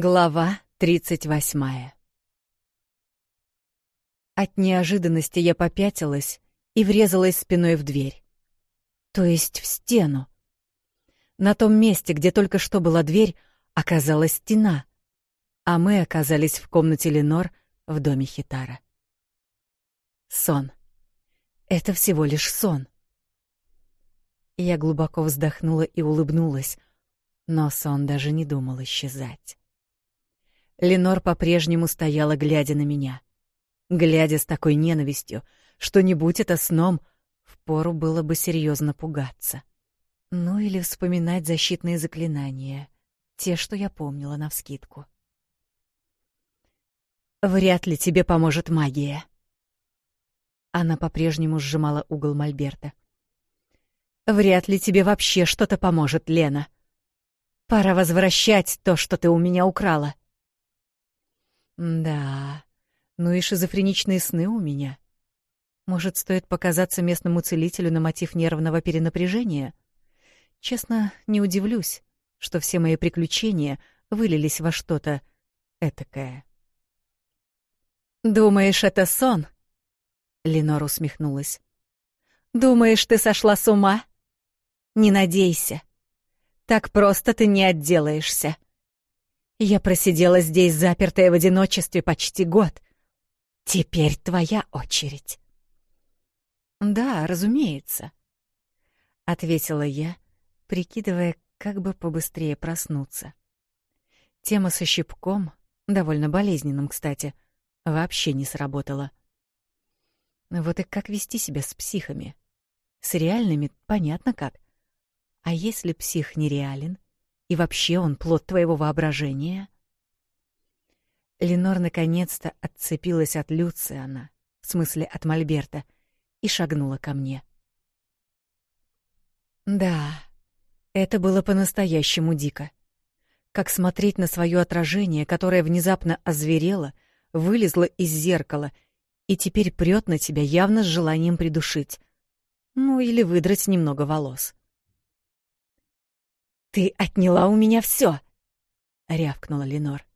Глава 38 От неожиданности я попятилась и врезалась спиной в дверь. То есть в стену. На том месте, где только что была дверь, оказалась стена, а мы оказались в комнате Ленор в доме Хитара. Сон. Это всего лишь сон. Я глубоко вздохнула и улыбнулась, но сон даже не думал исчезать. Ленор по-прежнему стояла, глядя на меня. Глядя с такой ненавистью, что не будь это сном, впору было бы серьезно пугаться. Ну или вспоминать защитные заклинания, те, что я помнила навскидку. «Вряд ли тебе поможет магия». Она по-прежнему сжимала угол Мольберта. «Вряд ли тебе вообще что-то поможет, Лена. Пора возвращать то, что ты у меня украла. Да, ну и шизофреничные сны у меня. Может, стоит показаться местному целителю на мотив нервного перенапряжения? Честно, не удивлюсь, что все мои приключения вылились во что-то этакое. «Думаешь, это сон?» Ленор усмехнулась. «Думаешь, ты сошла с ума? Не надейся. Так просто ты не отделаешься. Я просидела здесь, запертая в одиночестве, почти год. Теперь твоя очередь. Да, разумеется, ответила я, прикидывая, как бы побыстрее проснуться. Тема со щипком, довольно болезненным, кстати, вообще не сработала. Вот и как вести себя с психами? С реальными понятно как. А если псих нереален — и вообще он плод твоего воображения?» Ленор наконец-то отцепилась от Люциана, в смысле от Мольберта, и шагнула ко мне. «Да, это было по-настоящему дико. Как смотреть на свое отражение, которое внезапно озверело, вылезло из зеркала и теперь прет на тебя явно с желанием придушить. Ну или выдрать немного волос. «Ты отняла у меня все!» — рявкнула Ленор.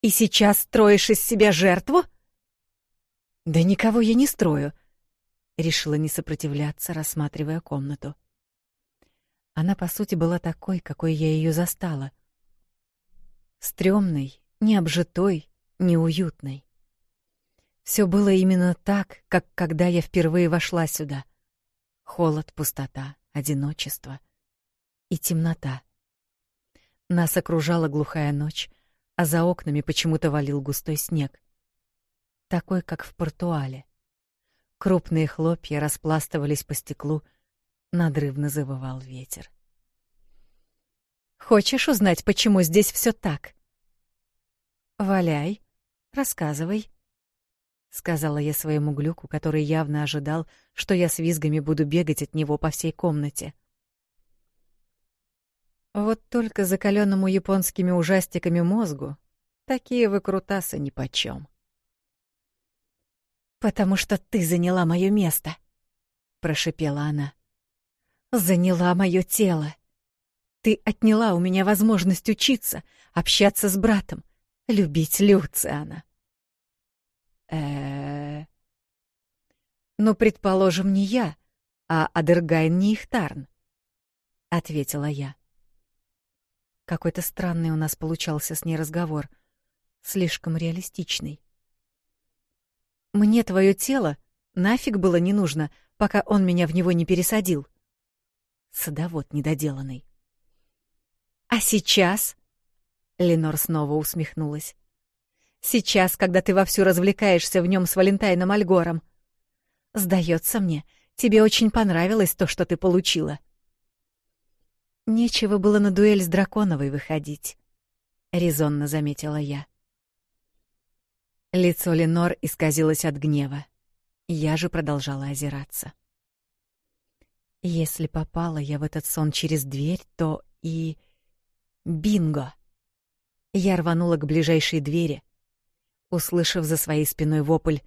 «И сейчас строишь из себя жертву?» «Да никого я не строю», — решила не сопротивляться, рассматривая комнату. Она, по сути, была такой, какой я ее застала. Стрёмной, необжитой, неуютной. Все было именно так, как когда я впервые вошла сюда. Холод, пустота, одиночество — и темнота. Нас окружала глухая ночь, а за окнами почему-то валил густой снег, такой как в Портуале. Крупные хлопья распластывались по стеклу, надрывно завывал ветер. Хочешь узнать, почему здесь все так? Валяй, рассказывай, сказала я своему глюку, который явно ожидал, что я с визгами буду бегать от него по всей комнате. Вот только закаленному японскими ужастиками мозгу такие выкрутасы нипочем. «Потому что ты заняла мое место», — прошепела она. «Заняла мое тело. Ты отняла у меня возможность учиться, общаться с братом, любить Люциана». Э, э «Ну, предположим, не я, а Адергайн не — ответила я. Какой-то странный у нас получался с ней разговор. Слишком реалистичный. «Мне твое тело нафиг было не нужно, пока он меня в него не пересадил». Садовод недоделанный. «А сейчас?» Ленор снова усмехнулась. «Сейчас, когда ты вовсю развлекаешься в нем с Валентайном Альгором. Сдается мне, тебе очень понравилось то, что ты получила». Нечего было на дуэль с Драконовой выходить, резонно заметила я. Лицо Ленор исказилось от гнева. Я же продолжала озираться. Если попала я в этот сон через дверь, то и бинго. Я рванула к ближайшей двери, услышав за своей спиной вопль: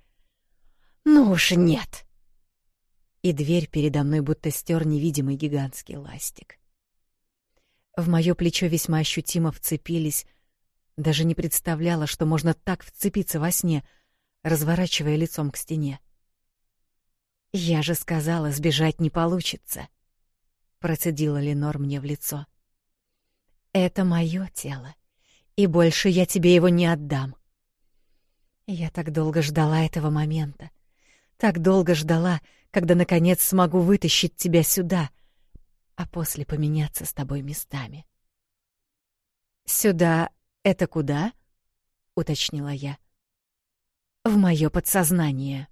"Ну уж нет!" И дверь передо мной будто стер невидимый гигантский ластик. В моё плечо весьма ощутимо вцепились. Даже не представляла, что можно так вцепиться во сне, разворачивая лицом к стене. «Я же сказала, сбежать не получится», — процедила Ленор мне в лицо. «Это моё тело, и больше я тебе его не отдам». Я так долго ждала этого момента. Так долго ждала, когда, наконец, смогу вытащить тебя сюда — а после поменяться с тобой местами. «Сюда — это куда?» — уточнила я. «В мое подсознание».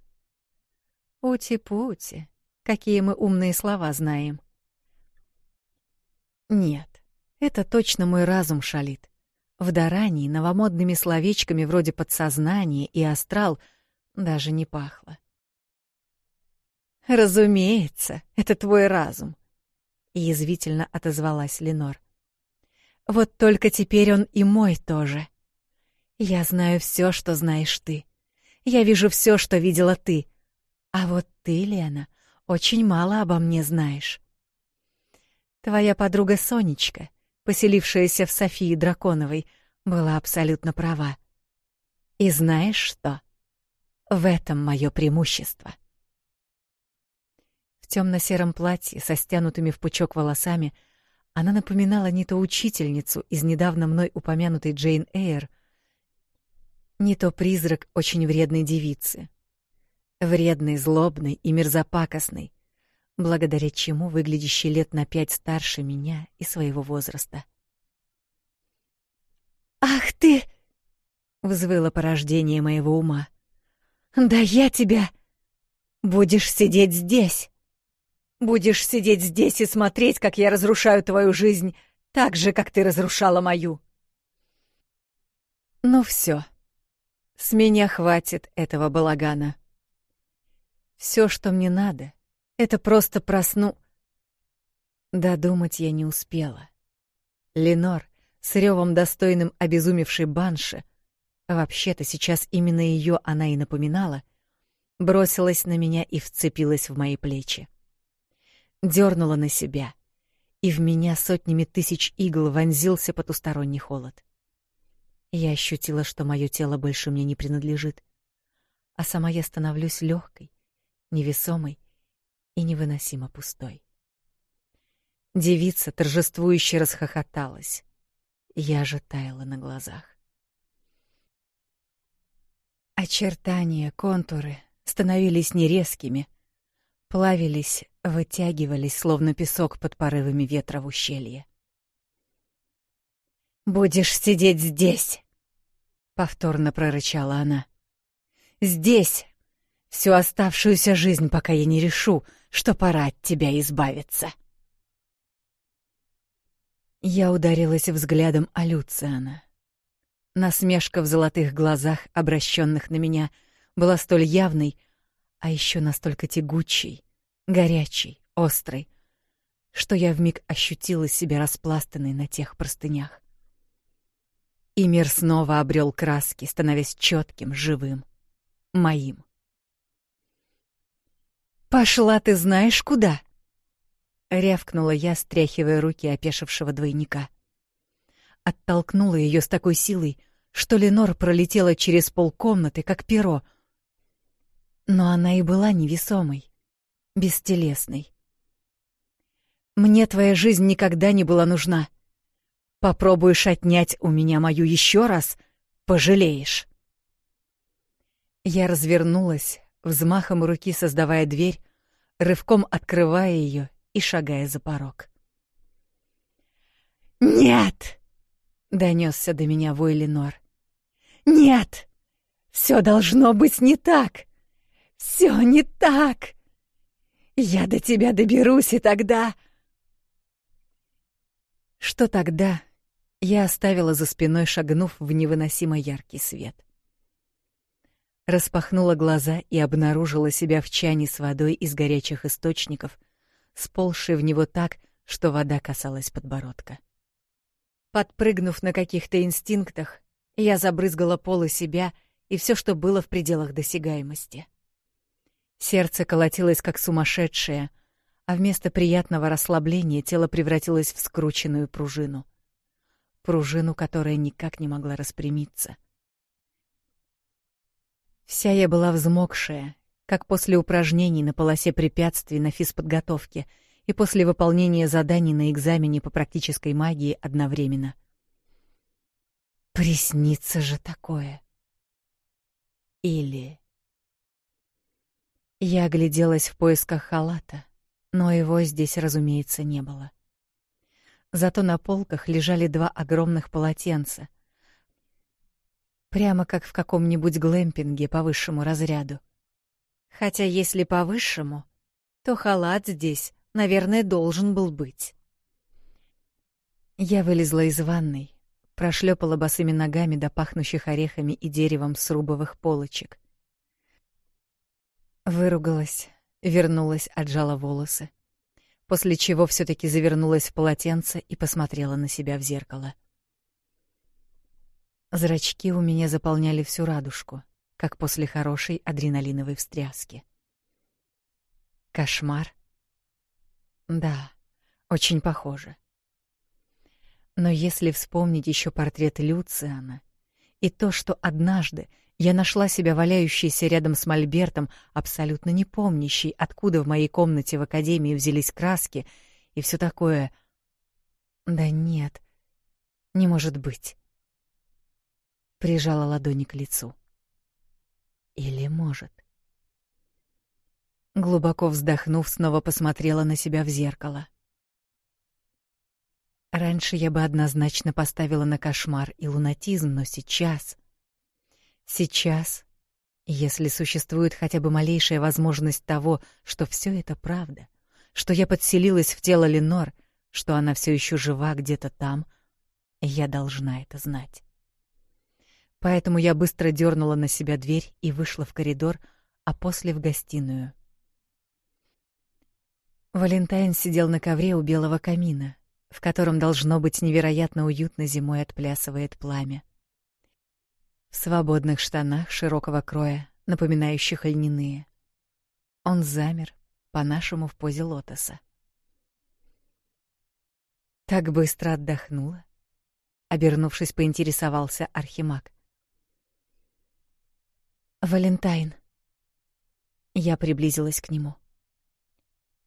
«Ути-пути, какие мы умные слова знаем». «Нет, это точно мой разум шалит. В Дарании новомодными словечками вроде «подсознание» и «астрал» даже не пахло. «Разумеется, это твой разум язвительно отозвалась Ленор. Вот только теперь он и мой тоже. Я знаю все, что знаешь ты. Я вижу все, что видела ты. А вот ты, Лена, очень мало обо мне знаешь. Твоя подруга Сонечка, поселившаяся в Софии Драконовой, была абсолютно права. И знаешь что? В этом мое преимущество темно-сером платье со стянутыми в пучок волосами она напоминала не то учительницу из недавно мной упомянутой Джейн Эйр, не то призрак очень вредной девицы. Вредной, злобной и мерзопакостной, благодаря чему выглядящий лет на пять старше меня и своего возраста. «Ах ты!» — взвыло порождение моего ума. «Да я тебя...» «Будешь сидеть здесь!» Будешь сидеть здесь и смотреть, как я разрушаю твою жизнь, так же, как ты разрушала мою. Ну все. С меня хватит этого балагана. Все, что мне надо, это просто просну... Додумать я не успела. Ленор, с ревом достойным обезумевшей банши, вообще-то сейчас именно ее она и напоминала, бросилась на меня и вцепилась в мои плечи дернула на себя, и в меня сотнями тысяч игл вонзился потусторонний холод. Я ощутила, что мое тело больше мне не принадлежит, а сама я становлюсь легкой, невесомой и невыносимо пустой. Девица торжествующе расхохоталась. Я же таяла на глазах. Очертания, контуры становились нерезкими — плавились, вытягивались, словно песок под порывами ветра в ущелье. «Будешь сидеть здесь!» — повторно прорычала она. «Здесь! Всю оставшуюся жизнь, пока я не решу, что пора от тебя избавиться!» Я ударилась взглядом о Люциана. Насмешка в золотых глазах, обращенных на меня, была столь явной, а еще настолько тягучий, горячий, острый, что я вмиг ощутила себя распластанной на тех простынях. И мир снова обрел краски, становясь четким, живым, моим. «Пошла ты знаешь куда!» — рявкнула я, стряхивая руки опешившего двойника. Оттолкнула ее с такой силой, что Ленор пролетела через полкомнаты, как перо — но она и была невесомой, бестелесной. «Мне твоя жизнь никогда не была нужна. Попробуешь отнять у меня мою еще раз, пожалеешь». Я развернулась, взмахом руки создавая дверь, рывком открывая ее и шагая за порог. «Нет!» — донесся до меня вой Ленор. «Нет! Все должно быть не так!» Все не так! Я до тебя доберусь, и тогда...» Что тогда, я оставила за спиной, шагнув в невыносимо яркий свет. Распахнула глаза и обнаружила себя в чане с водой из горячих источников, сползшей в него так, что вода касалась подбородка. Подпрыгнув на каких-то инстинктах, я забрызгала полы себя и все, что было в пределах досягаемости. — Сердце колотилось как сумасшедшее, а вместо приятного расслабления тело превратилось в скрученную пружину. Пружину, которая никак не могла распрямиться. Вся я была взмокшая, как после упражнений на полосе препятствий на физподготовке и после выполнения заданий на экзамене по практической магии одновременно. Приснится же такое. Или... Я огляделась в поисках халата, но его здесь, разумеется, не было. Зато на полках лежали два огромных полотенца, прямо как в каком-нибудь глэмпинге по высшему разряду. Хотя если по высшему, то халат здесь, наверное, должен был быть. Я вылезла из ванной, прошлепала босыми ногами до пахнущих орехами и деревом срубовых полочек — Выругалась, вернулась, отжала волосы. После чего все таки завернулась в полотенце и посмотрела на себя в зеркало. Зрачки у меня заполняли всю радужку, как после хорошей адреналиновой встряски. Кошмар? Да, очень похоже. Но если вспомнить еще портрет Люциана и то, что однажды я нашла себя валяющейся рядом с мольбертом, абсолютно не помнящей, откуда в моей комнате в академии взялись краски и все такое. Да нет, не может быть. Прижала ладони к лицу. Или может. Глубоко вздохнув, снова посмотрела на себя в зеркало. Раньше я бы однозначно поставила на кошмар и лунатизм, но сейчас сейчас, если существует хотя бы малейшая возможность того, что все это правда, что я подселилась в тело Ленор, что она все еще жива где-то там, я должна это знать. Поэтому я быстро дернула на себя дверь и вышла в коридор, а после в гостиную. Валентайн сидел на ковре у белого камина, в котором должно быть невероятно уютно зимой отплясывает пламя свободных штанах широкого кроя, напоминающих льняные. Он замер, по-нашему в позе лотоса. Так быстро отдохнула, обернувшись, поинтересовался архимаг. Валентайн. Я приблизилась к нему.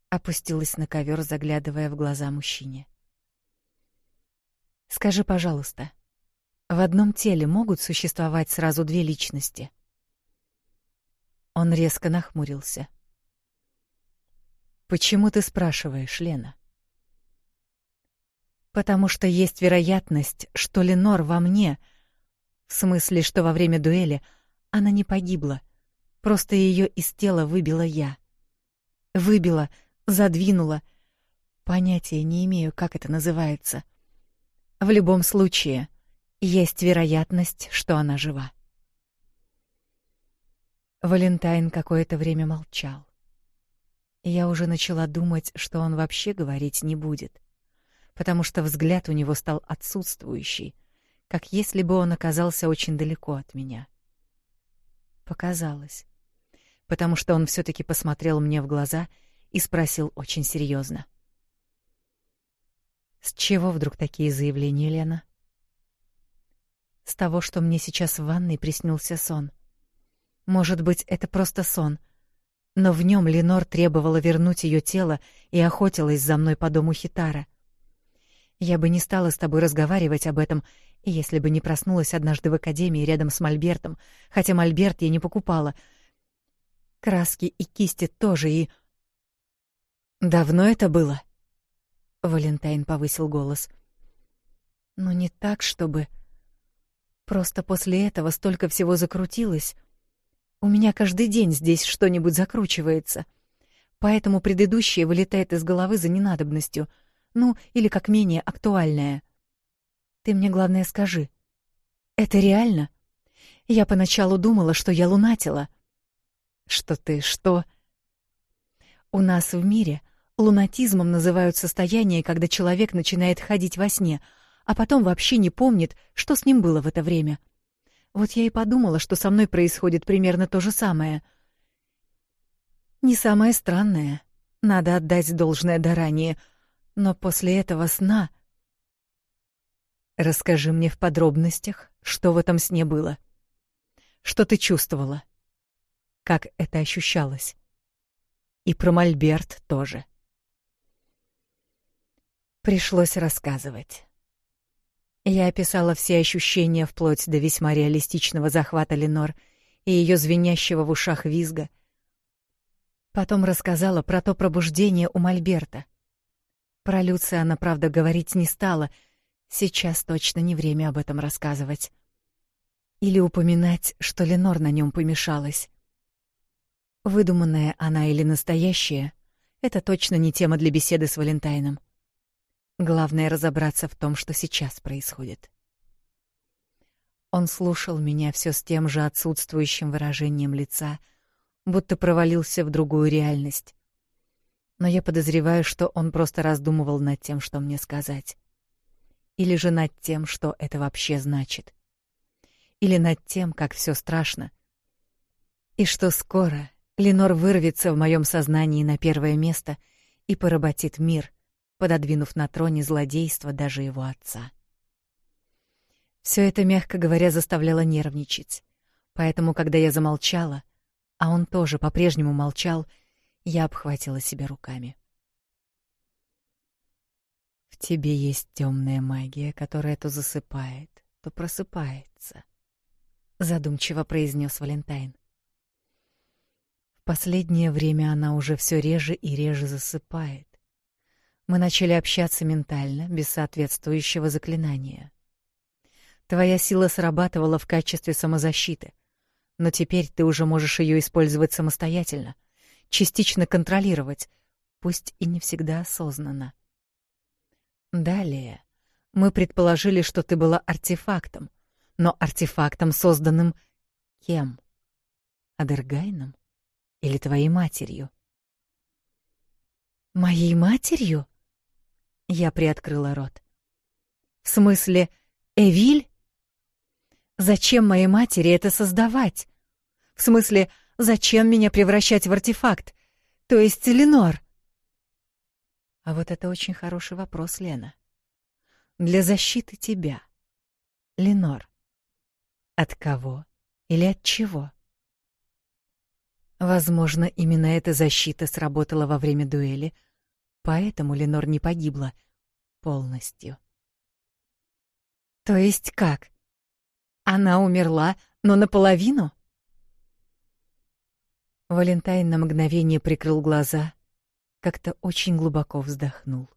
Опустилась на ковер, заглядывая в глаза мужчине. Скажи, пожалуйста, в одном теле могут существовать сразу две личности. Он резко нахмурился. Почему ты спрашиваешь, Лена? Потому что есть вероятность, что Ленор во мне, в смысле, что во время дуэли она не погибла, просто ее из тела выбила я. Выбила, задвинула. Понятия не имею, как это называется. В любом случае, есть вероятность, что она жива. Валентайн какое-то время молчал. Я уже начала думать, что он вообще говорить не будет, потому что взгляд у него стал отсутствующий, как если бы он оказался очень далеко от меня. Показалось, потому что он все таки посмотрел мне в глаза и спросил очень серьезно: "С чего вдруг такие заявления, Лена?" с того, что мне сейчас в ванной приснился сон. Может быть, это просто сон, но в нем Ленор требовала вернуть ее тело и охотилась за мной по дому Хитара. Я бы не стала с тобой разговаривать об этом, если бы не проснулась однажды в академии рядом с Мольбертом, хотя Мольберт я не покупала. Краски и кисти тоже и... «Давно это было?» Валентайн повысил голос. «Но не так, чтобы...» Просто после этого столько всего закрутилось. У меня каждый день здесь что-нибудь закручивается. Поэтому предыдущее вылетает из головы за ненадобностью. Ну, или как менее актуальное. Ты мне главное скажи. Это реально? Я поначалу думала, что я лунатила. Что ты, что? У нас в мире лунатизмом называют состояние, когда человек начинает ходить во сне — а потом вообще не помнит, что с ним было в это время. Вот я и подумала, что со мной происходит примерно то же самое. Не самое странное. Надо отдать должное Дарании. Но после этого сна... Расскажи мне в подробностях, что в этом сне было. Что ты чувствовала? Как это ощущалось? И про Мольберт тоже. Пришлось рассказывать. Я описала все ощущения вплоть до весьма реалистичного захвата Ленор и ее звенящего в ушах визга. Потом рассказала про то пробуждение у Мольберта. Про Люция она, правда, говорить не стала. Сейчас точно не время об этом рассказывать. Или упоминать, что Ленор на нем помешалась. Выдуманная она или настоящая — это точно не тема для беседы с Валентайном. — Главное разобраться в том, что сейчас происходит. Он слушал меня все с тем же отсутствующим выражением лица, будто провалился в другую реальность. Но я подозреваю, что он просто раздумывал над тем, что мне сказать. Или же над тем, что это вообще значит. Или над тем, как все страшно. И что скоро Ленор вырвется в моем сознании на первое место и поработит мир — пододвинув на троне злодейство даже его отца. Все это, мягко говоря, заставляло нервничать. Поэтому, когда я замолчала, а он тоже по-прежнему молчал, я обхватила себя руками. В тебе есть темная магия, которая то засыпает, то просыпается, задумчиво произнес Валентайн. В последнее время она уже все реже и реже засыпает. Мы начали общаться ментально, без соответствующего заклинания. Твоя сила срабатывала в качестве самозащиты, но теперь ты уже можешь ее использовать самостоятельно, частично контролировать, пусть и не всегда осознанно. Далее мы предположили, что ты была артефактом, но артефактом, созданным кем? Адергайном или твоей матерью? Моей матерью? Я приоткрыла рот. В смысле, Эвиль? Зачем моей матери это создавать? В смысле, зачем меня превращать в артефакт? То есть Ленор? А вот это очень хороший вопрос, Лена. Для защиты тебя. Ленор. От кого или от чего? Возможно, именно эта защита сработала во время дуэли — Поэтому Ленор не погибла полностью. То есть как? Она умерла, но наполовину? Валентайн на мгновение прикрыл глаза, как-то очень глубоко вздохнул.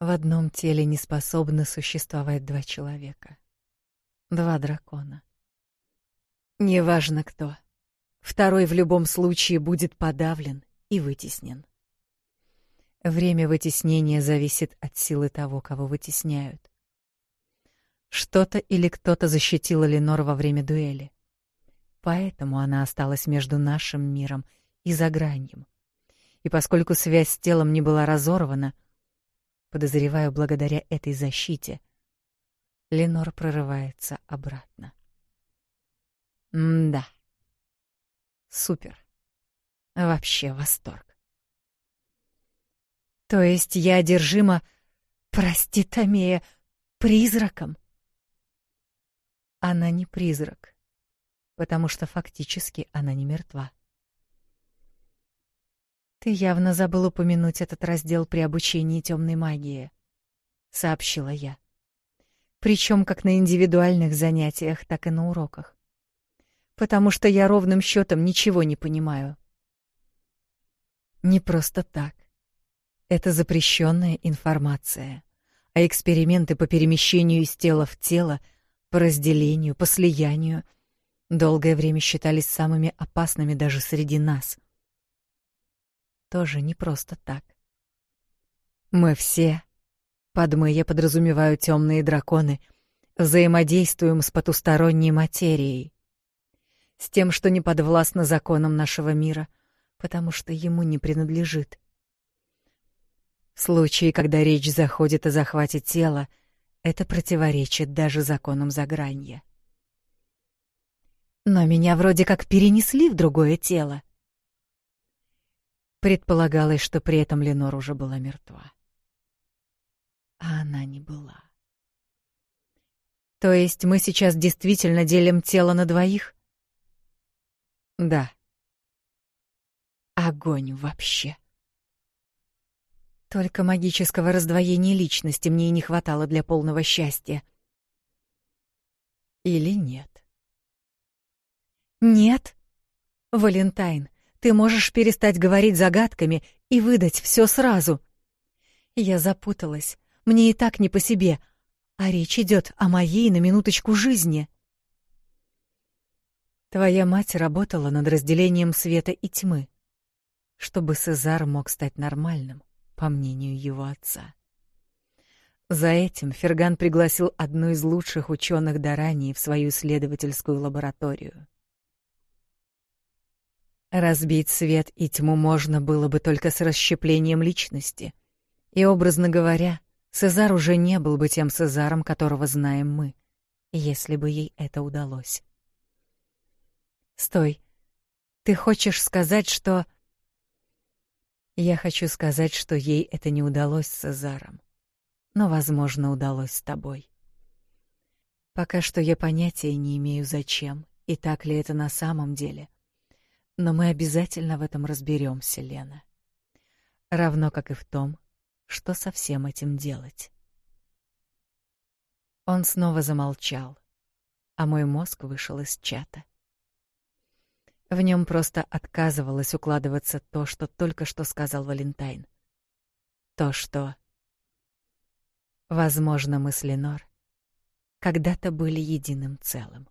В одном теле не способны существовать два человека. Два дракона. Неважно кто. Второй в любом случае будет подавлен и вытеснен. Время вытеснения зависит от силы того, кого вытесняют. Что-то или кто-то защитило Ленор во время дуэли. Поэтому она осталась между нашим миром и заграньем. И поскольку связь с телом не была разорвана, подозреваю, благодаря этой защите, Ленор прорывается обратно. М-да. Супер. Вообще восторг. То есть я одержима, прости, Томея, призраком? Она не призрак, потому что фактически она не мертва. Ты явно забыл упомянуть этот раздел при обучении темной магии, сообщила я. Причем как на индивидуальных занятиях, так и на уроках. Потому что я ровным счетом ничего не понимаю. Не просто так. Это запрещенная информация, а эксперименты по перемещению из тела в тело, по разделению, по слиянию долгое время считались самыми опасными даже среди нас. Тоже не просто так. Мы все, под мы я подразумеваю темные драконы, взаимодействуем с потусторонней материей, с тем, что не подвластно законам нашего мира — потому что ему не принадлежит. В случае, когда речь заходит о захвате тела, это противоречит даже законам загранья. Но меня вроде как перенесли в другое тело. Предполагалось, что при этом Ленор уже была мертва. А она не была. То есть мы сейчас действительно делим тело на двоих? Да. Огонь вообще. Только магического раздвоения личности мне и не хватало для полного счастья. Или нет? Нет? Валентайн, ты можешь перестать говорить загадками и выдать все сразу. Я запуталась. Мне и так не по себе. А речь идет о моей на минуточку жизни. Твоя мать работала над разделением света и тьмы чтобы Сезар мог стать нормальным, по мнению его отца. За этим Ферган пригласил одну из лучших ученых Дарании в свою исследовательскую лабораторию. Разбить свет и тьму можно было бы только с расщеплением личности. И, образно говоря, Сезар уже не был бы тем Сезаром, которого знаем мы, если бы ей это удалось. «Стой. Ты хочешь сказать, что...» Я хочу сказать, что ей это не удалось с Цезаром, но, возможно, удалось с тобой. Пока что я понятия не имею, зачем и так ли это на самом деле. Но мы обязательно в этом разберемся, Лена. Равно как и в том, что со всем этим делать. Он снова замолчал, а мой мозг вышел из чата. В нем просто отказывалось укладываться то, что только что сказал Валентайн. То, что... Возможно, мы с Ленор когда-то были единым целым.